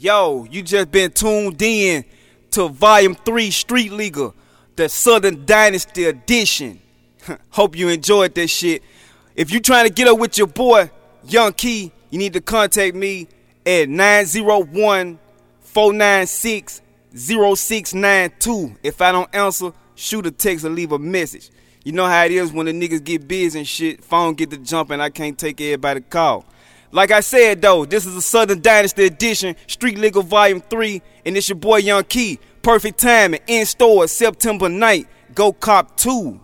Yo, you just been tuned in to Volume 3 Street Legal, the Southern Dynasty edition. Hope you enjoyed this shit. If you trying to get up with your boy, Young Key, you need to contact me at 901 496 0692. If I don't answer, shoot a text or leave a message. You know how it is when the niggas get busy and shit, phone get to jumping, I can't take everybody call. Like I said though, this is a Southern Dynasty edition, Street Legal Volume 3, and it's your boy Young Key. Perfect timing, in store September 9th. Go cop two.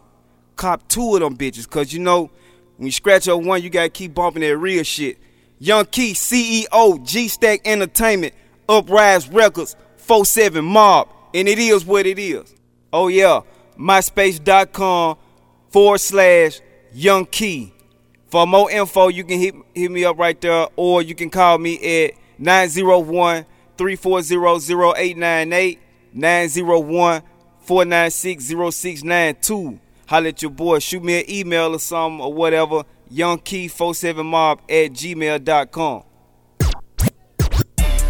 Cop two of them bitches, cause you know, when you scratch up one, you gotta keep bumping that real shit. Young Key, CEO, G Stack Entertainment, Uprise Records, 47 Mob, and it is what it is. Oh yeah, myspace.com forward slash Young Key. For more info, you can hit, hit me up right there, or you can call me at 901 340 0898, 901 496 0692. Holla at your boy, shoot me an email or something or whatever, youngkey47mob at gmail.com.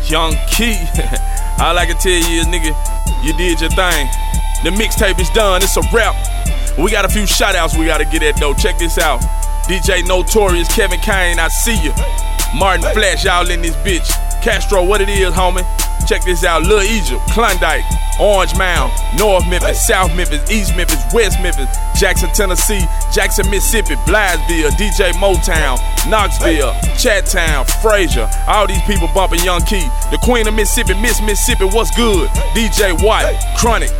Young Key, all I can tell you is, nigga, you did your thing. The mixtape is done, it's a wrap. We got a few shout outs we gotta get at though. Check this out. DJ Notorious, Kevin Kane, I see you. Martin Flash, y'all in this bitch. Castro, what it is, homie? Check this out. Lil Egypt, Klondike, Orange Mound, North Memphis, South Memphis, East Memphis, West Memphis, Jackson, Tennessee, Jackson, Mississippi, Blytheville, DJ Motown, Knoxville, Chattown, Frayser. All these people bumping Young Key. The Queen of Mississippi, Miss Mississippi, what's good? DJ White, Chronic,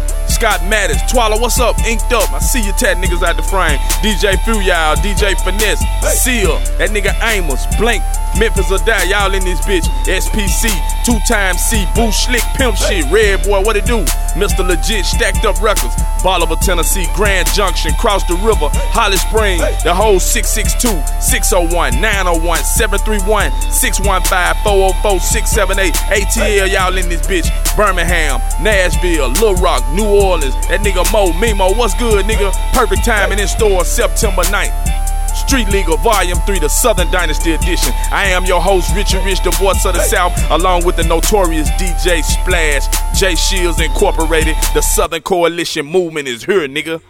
Scott Mattis, Twala, what's up? Inked up. I see you tat niggas out the frame. DJ Fuyal, DJ Finesse, Seal, that nigga Amos, Blink, Memphis or die, y'all in this bitch. SPC, two times C, Boo Slick, Pimp shit, Red Boy, what it do? Mr. Legit, stacked up records. Bolivar, Tennessee, Grand Junction, cross the river, Holly Spring, the whole 662, 601, 901, 731, 615, 404, 678, ATL, y'all in this bitch. Birmingham, Nashville, Little Rock, New Orleans, that nigga Mo, Mimo, what's good, nigga? Perfect timing in store, September 9th. Street Legal Volume 3, the Southern Dynasty Edition. I am your host, Richard Rich, the voice of the South, along with the notorious DJ Splash, J Shields Incorporated. The Southern Coalition movement is here, nigga.